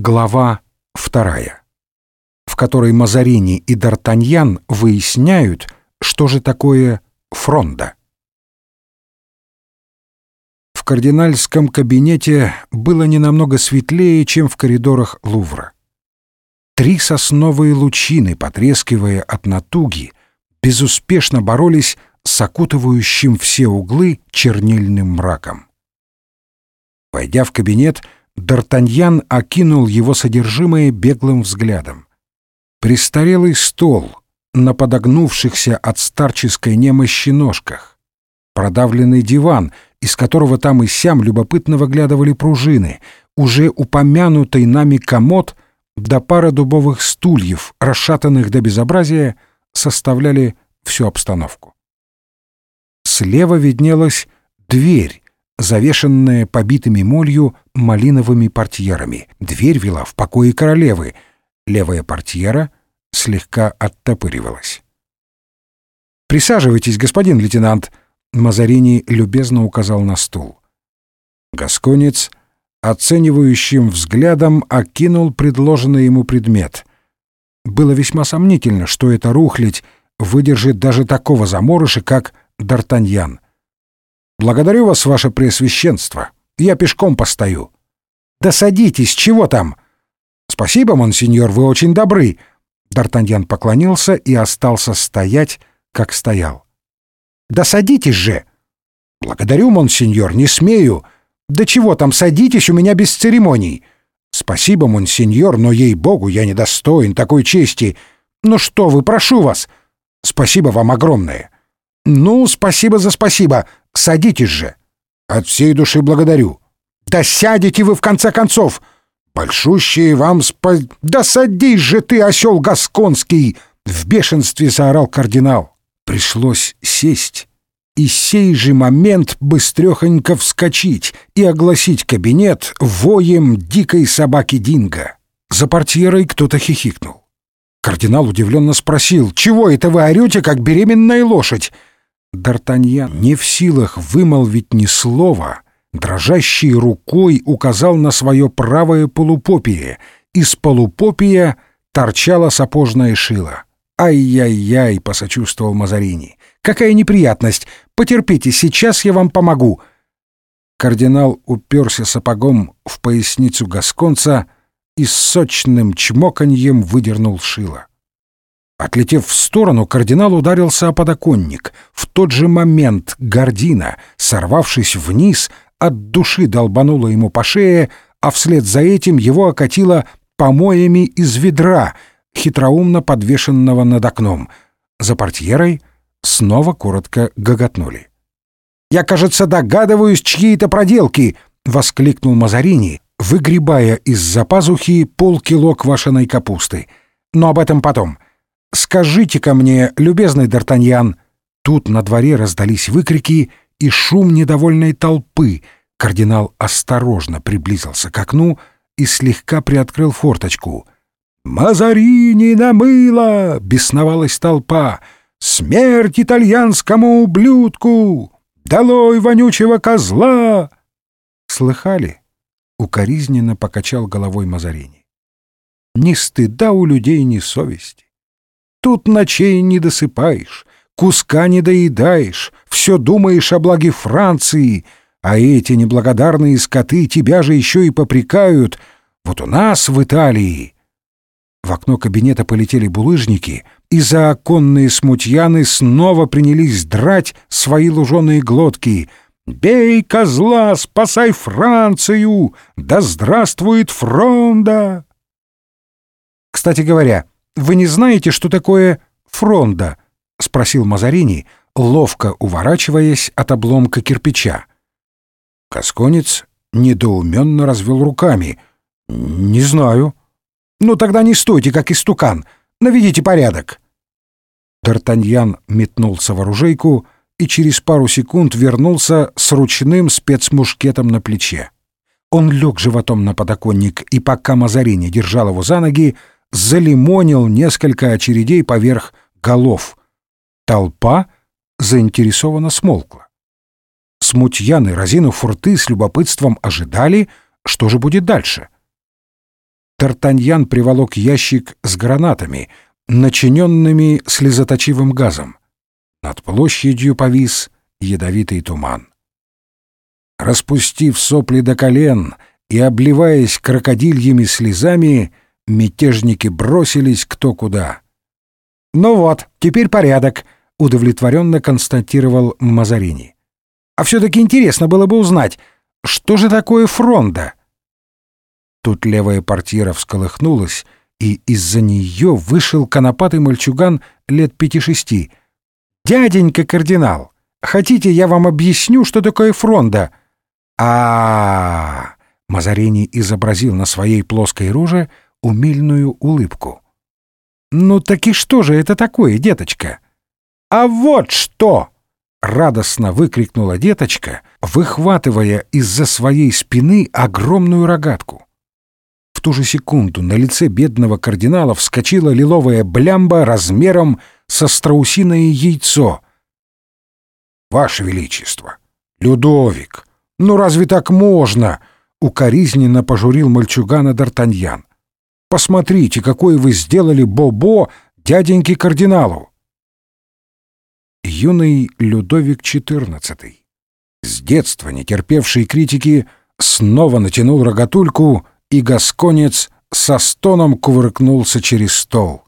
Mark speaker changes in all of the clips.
Speaker 1: Глава вторая, в которой Мазарини и Д'Артаньян выясняют, что же такое фронда. В кардинальском кабинете было не намного светлее, чем в коридорах Лувра. Три сосновые лучины, потрескивая от натуги, безуспешно боролись с окутывающим все углы чернильным мраком. Войдя в кабинет, Д'Артаньян окинул его содержимое беглым взглядом. Престарелый стол на подогнувшихся от старческой немощи ножках, продавленный диван, из которого там и сям любопытно выглядывали пружины, уже упомянутый нами комод да пара дубовых стульев, расшатанных до безобразия, составляли всю обстановку. Слева виднелась дверь, завешенная побитыми молью малиновыми портьерами. Дверь вела в покое королевы. Левая портьера слегка оттопыривалась. «Присаживайтесь, господин лейтенант», — Мазарини любезно указал на стул. Гасконец оценивающим взглядом окинул предложенный ему предмет. Было весьма сомнительно, что эта рухлядь выдержит даже такого заморыша, как Д'Артаньян. «Благодарю вас, ваше преосвященство. Я пешком постою». «Да садитесь, чего там?» «Спасибо, монсеньор, вы очень добры». Д'Артаньян поклонился и остался стоять, как стоял. «Да садитесь же!» «Благодарю, монсеньор, не смею. Да чего там, садитесь, у меня без церемоний». «Спасибо, монсеньор, но, ей-богу, я недостоин такой чести. Ну что вы, прошу вас. Спасибо вам огромное». «Ну, спасибо за спасибо. Садитесь же». «От всей души благодарю». «Да сядете вы в конце концов!» «Большущие вам спа...» «Да садись же ты, осел гасконский!» В бешенстве заорал кардинал. Пришлось сесть и сей же момент быстрехонько вскочить и огласить кабинет воем дикой собаки Динго. За портьерой кто-то хихикнул. Кардинал удивленно спросил, «Чего это вы орете, как беременная лошадь?» Д'Артаньян, не в силах вымолвить ни слова, дрожащей рукой указал на свое правое полупопие. Из полупопия торчала сапожная шила. «Ай-яй-яй!» — посочувствовал Мазарини. «Какая неприятность! Потерпите, сейчас я вам помогу!» Кардинал уперся сапогом в поясницу гасконца и с сочным чмоканьем выдернул шило. Отлетев в сторону, кардинал ударился о подоконник. В тот же момент гордина, сорвавшись вниз, от души долбанула ему по шее, а вслед за этим его окатило помоями из ведра, хитроумно подвешенного над окном. За портьерой снова коротко гоготнули. «Я, кажется, догадываюсь, чьи это проделки!» — воскликнул Мазарини, выгребая из-за пазухи полкило квашеной капусты. «Но об этом потом. Скажите-ка мне, любезный Д'Артаньян!» Тут на дворе раздались выкрики и шум недовольной толпы. Кардинал осторожно приблизился к окну и слегка приоткрыл форточку. «Мазарини на мыло!» — бесновалась толпа. «Смерть итальянскому ублюдку! Долой вонючего козла!» «Слыхали?» — укоризненно покачал головой Мазарини. «Ни стыда у людей, ни совести. Тут ночей не досыпаешь, куска не доедаешь, все думаешь о благе Франции, а эти неблагодарные скоты тебя же еще и попрекают. Вот у нас в Италии...» В окно кабинета полетели булыжники, и заоконные смутьяны снова принялись драть свои луженые глотки. «Бей козла, спасай Францию! Да здравствует фронда!» Кстати говоря, вы не знаете, что такое фронда?» — спросил Мазарини, ловко уворачиваясь от обломка кирпича. Касконец недоуменно развел руками. «Не знаю». «Ну тогда не стойте, как истукан. Наведите порядок». Д'Артаньян метнулся в оружейку и через пару секунд вернулся с ручным спецмушкетом на плече. Он лег животом на подоконник, и пока Мазарини держал его за ноги, залимонил несколько очередей поверх голов. Толпа заинтересованно смолкла. Смутьяны, разинув фурты, с любопытством ожидали, что же будет дальше. Тартаньян приволок ящик с гранатами, начиненными слезоточивым газом. Над площадью повис ядовитый туман. Распустив сопли до колен и обливаясь крокодильями слезами, мятежники бросились кто куда. «Ну вот, теперь порядок», — удовлетворенно констатировал Мазарини. «А все-таки интересно было бы узнать, что же такое фронда?» Тут левая портьера всколыхнулась, и из-за нее вышел конопатый мальчуган лет пяти-шести. «Дяденька кардинал, хотите, я вам объясню, что такое фронда?» а, -а, -а Мазарини изобразил на своей плоской роже умильную улыбку. «Ну так и что же это такое, деточка?» «А вот что!» — радостно выкрикнула деточка, выхватывая из-за своей спины огромную рогатку. В ту же секунду на лице бедного кардинала вскочила лиловая блямба размером со страусиное яйцо. «Ваше Величество! Людовик! Ну разве так можно?» — укоризненно пожурил мальчугана Д'Артаньян. «Посмотрите, какой вы сделали Бобо дяденьке кардиналу!» Юный Людовик XIV, с детства не терпевший критики, снова натянул рогатульку, и гасконец со стоном кувыркнулся через стол.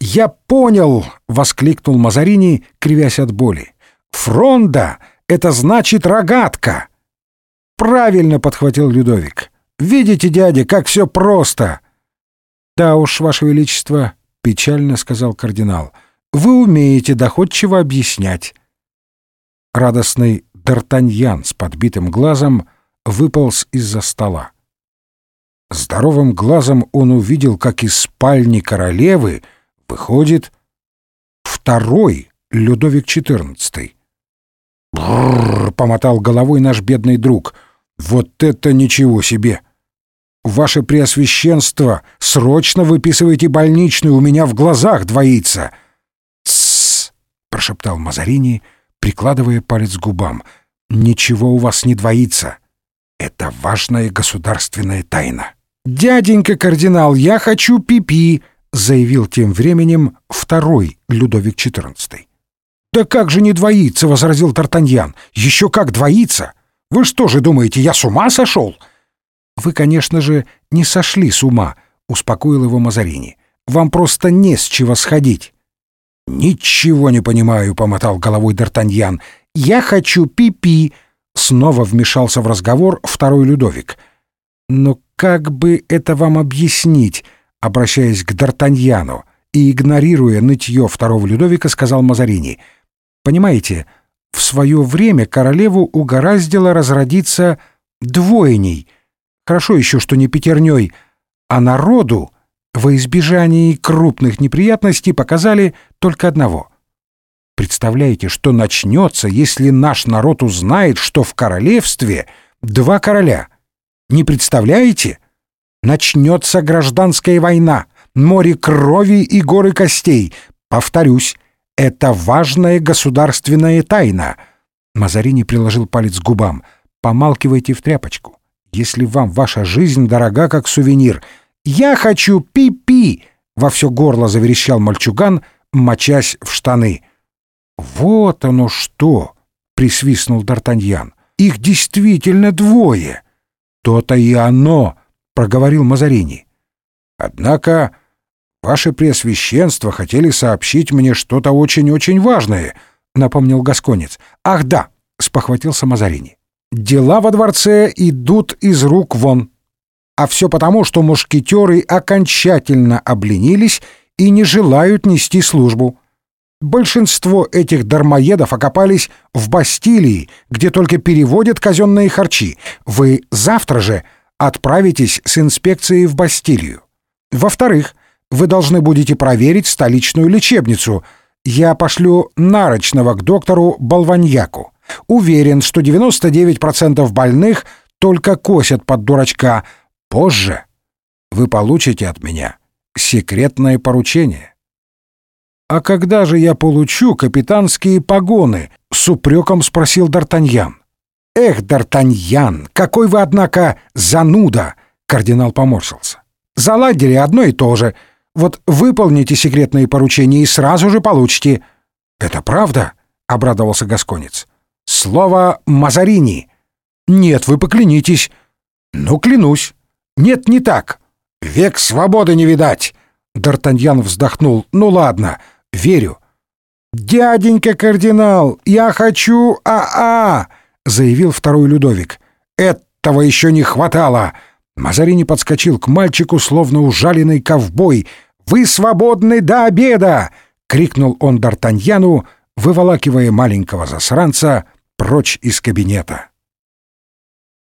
Speaker 1: «Я понял!» — воскликнул Мазарини, кривясь от боли. «Фронда — это значит рогатка!» «Правильно!» — подхватил Людовик. «Видите, дядя, как все просто!» «Да уж, Ваше Величество!» — печально сказал кардинал. «Вы умеете доходчиво объяснять». Радостный Д'Артаньян с подбитым глазом выполз из-за стола. Здоровым глазом он увидел, как из спальни королевы выходит второй Людовик XIV. «Брррр!» — помотал головой наш бедный друг. «Вот это ничего себе! Ваше Преосвященство, срочно выписывайте больничную, у меня в глазах двоится!» «Тссс!» — прошептал Мазарини, прикладывая палец к губам. «Ничего у вас не двоится. Это важная государственная тайна». «Дяденька кардинал, я хочу пипи!» -пи заявил тем временем второй Людовик XIV. «Да как же не двоится?» — возразил Тартаньян. «Еще как двоится! Вы что же думаете, я с ума сошел?» «Вы, конечно же, не сошли с ума», — успокоил его Мазарини. «Вам просто не с чего сходить». «Ничего не понимаю», — помотал головой Д'Артаньян. «Я хочу пипи», -пи — снова вмешался в разговор второй Людовик. «Но как бы это вам объяснить?» Обращаясь к Д'Артаньяну и игнорируя нытье второго Людовика, сказал Мазарини. «Понимаете, в свое время королеву угораздило разродиться двойней. Хорошо еще, что не пятерней, а народу во избежании крупных неприятностей показали только одного. Представляете, что начнется, если наш народ узнает, что в королевстве два короля — не представляете? Начнется гражданская война, море крови и горы костей. Повторюсь, это важная государственная тайна. Мазарини приложил палец к губам. Помалкивайте в тряпочку. Если вам ваша жизнь дорога, как сувенир. Я хочу пи-пи! Во все горло заверещал мальчуган, мочась в штаны. Вот оно что! присвистнул Д'Артаньян. Их действительно двое. «То-то и оно!» — проговорил Мазарини. «Однако ваше Преосвященство хотели сообщить мне что-то очень-очень важное», — напомнил Гасконец. «Ах да!» — спохватился Мазарини. «Дела во дворце идут из рук вон. А все потому, что мушкетеры окончательно обленились и не желают нести службу». Большинство этих дармоедов окопались в Бастилии, где только переводят казенные харчи. Вы завтра же отправитесь с инспекцией в Бастилию. Во-вторых, вы должны будете проверить столичную лечебницу. Я пошлю нарочного к доктору Болваньяку. Уверен, что 99% больных только косят под дурачка. Позже вы получите от меня секретное поручение. «А когда же я получу капитанские погоны?» — с упреком спросил Д'Артаньян. «Эх, Д'Артаньян, какой вы, однако, зануда!» — кардинал поморщился. Заладили одно и то же. Вот выполните секретные поручения и сразу же получите». «Это правда?» — обрадовался Гасконец. «Слово «Мазарини». «Нет, вы поклянитесь». «Ну, клянусь». «Нет, не так. Век свободы не видать». Д'Артаньян вздохнул. «Ну ладно, верю». «Дяденька кардинал, я хочу а-а!» — заявил второй Людовик. «Этого еще не хватало!» Мазарини подскочил к мальчику, словно ужаленный ковбой. «Вы свободны до обеда!» — крикнул он Д'Артаньяну, выволакивая маленького засранца прочь из кабинета.